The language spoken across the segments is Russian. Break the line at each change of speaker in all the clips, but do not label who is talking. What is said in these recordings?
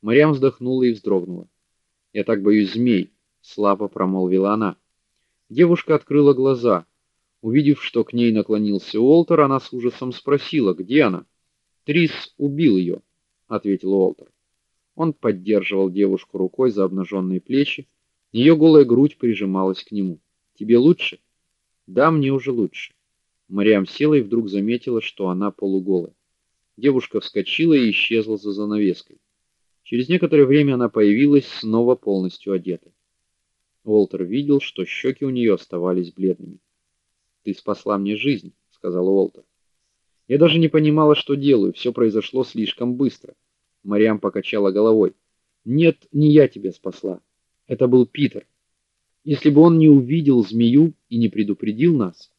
Марьям вздохнула и вздрогнула. "Я так боюсь змей", слабо промолвила она. Девушка открыла глаза. Увидев, что к ней наклонился Уолтер, она с ужасом спросила: "Где она?" "Трис убил ее», — ответил Уолтер. Он поддерживал девушку рукой за обнаженные плечи, ее голая грудь прижималась к нему. "Тебе лучше?" "Да, мне уже лучше". Марьям села и вдруг заметила, что она полуголая. Девушка вскочила и исчезла за занавеской. Через некоторое время она появилась снова полностью одетая. Уолтер видел, что щеки у нее оставались бледными. "Ты спасла мне жизнь", сказал Уолтер. "Я даже не понимала, что делаю, все произошло слишком быстро". Мариам покачала головой. "Нет, не я тебя спасла. Это был Питер. Если бы он не увидел змею и не предупредил нас".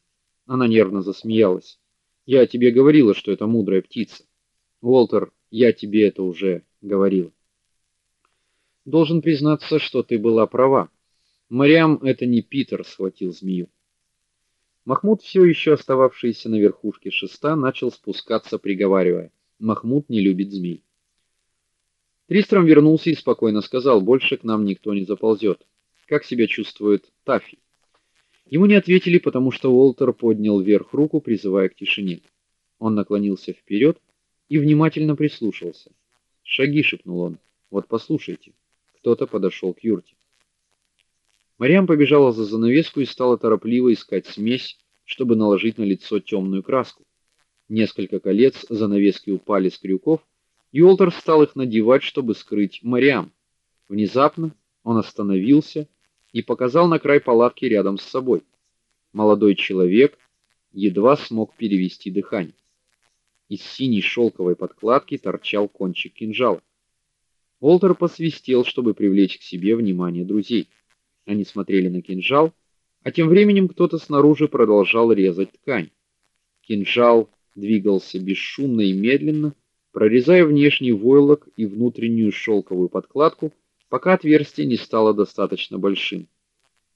Она нервно засмеялась. "Я тебе говорила, что это мудрая птица. Уолтер, я тебе это уже говорила". Должен признаться, что ты была права. Мариам это не Питер схватил змею. Махмуд, все еще остававшийся на верхушке шеста, начал спускаться, приговаривая: "Махмуд не любит змей". Тристром вернулся и спокойно сказал: "Больше к нам никто не заползет. Как себя чувствует Тафи?" Ему не ответили, потому что Уолтер поднял вверх руку, призывая к тишине. Он наклонился вперед и внимательно прислушался. "Шаги", шепнул он. "Вот послушайте". Кто-то подошел к юрте. Марьям побежала за занавеску и стала торопливо искать смесь, чтобы наложить на лицо темную краску. Несколько колец занавески упали с крюков, и Олтер стал их надевать, чтобы скрыть Марьям. Внезапно он остановился и показал на край палатки рядом с собой. Молодой человек едва смог перевести дыхание. Из синей шелковой подкладки торчал кончик кинжала. Волтер посвистел, чтобы привлечь к себе внимание друзей. Они смотрели на кинжал, а тем временем кто-то снаружи продолжал резать ткань. Кинжал двигался бесшумно и медленно, прорезая внешний войлок и внутреннюю шелковую подкладку, пока отверстие не стало достаточно большим.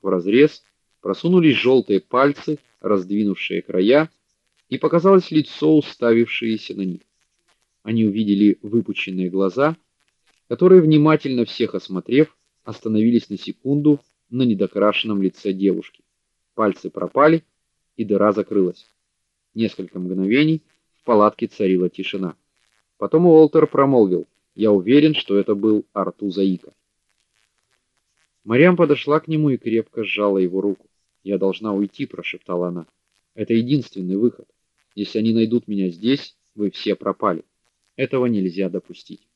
В разрез просунулись желтые пальцы, раздвинувшие края, и показалось лицо, уставившееся на них. Они увидели выпученные глаза которые внимательно всех осмотрев, остановились на секунду на недокрашенном лице девушки. Пальцы пропали, и дыра закрылась. Несколько мгновений в палатке царила тишина. Потом Уолтер промолвил: "Я уверен, что это был Арту Заика". Марьям подошла к нему и крепко сжала его руку. "Я должна уйти", прошептала она. "Это единственный выход. Если они найдут меня здесь, вы все пропали. Этого нельзя допустить".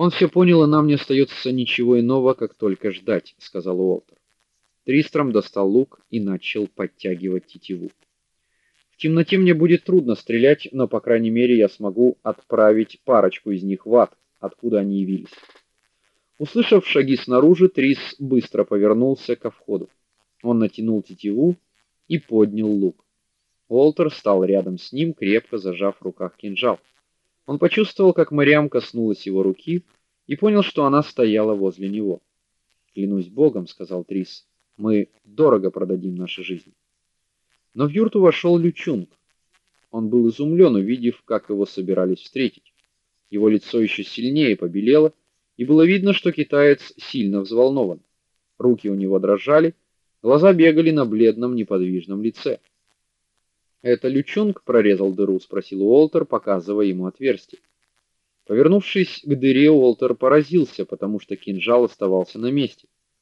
Он все понял, и нам не остается ничего иного, как только ждать, сказал Уолтер. Тристром достал лук и начал подтягивать тетиву. В темноте мне будет трудно стрелять, но по крайней мере я смогу отправить парочку из них в ад, откуда они явились. Услышав шаги снаружи, Трис быстро повернулся ко входу. Он натянул тетиву и поднял лук. Уолтер стал рядом с ним, крепко зажав в руках кинжал. Он почувствовал, как Мариам коснулась его руки и понял, что она стояла возле него. "Клянусь Богом", сказал Трис. "Мы дорого продадим наши жизни". Но в юрту вошел Лючунг. Он был изумлен, увидев, как его собирались встретить. Его лицо еще сильнее побелело, и было видно, что китаец сильно взволнован. Руки у него дрожали, глаза бегали на бледном неподвижном лице. "Это Лючунг прорезал дыру?" спросил Уолтер, показывая ему отверстие. Повернувшись к дыре, Уолтер поразился, потому что кинжал оставался на месте.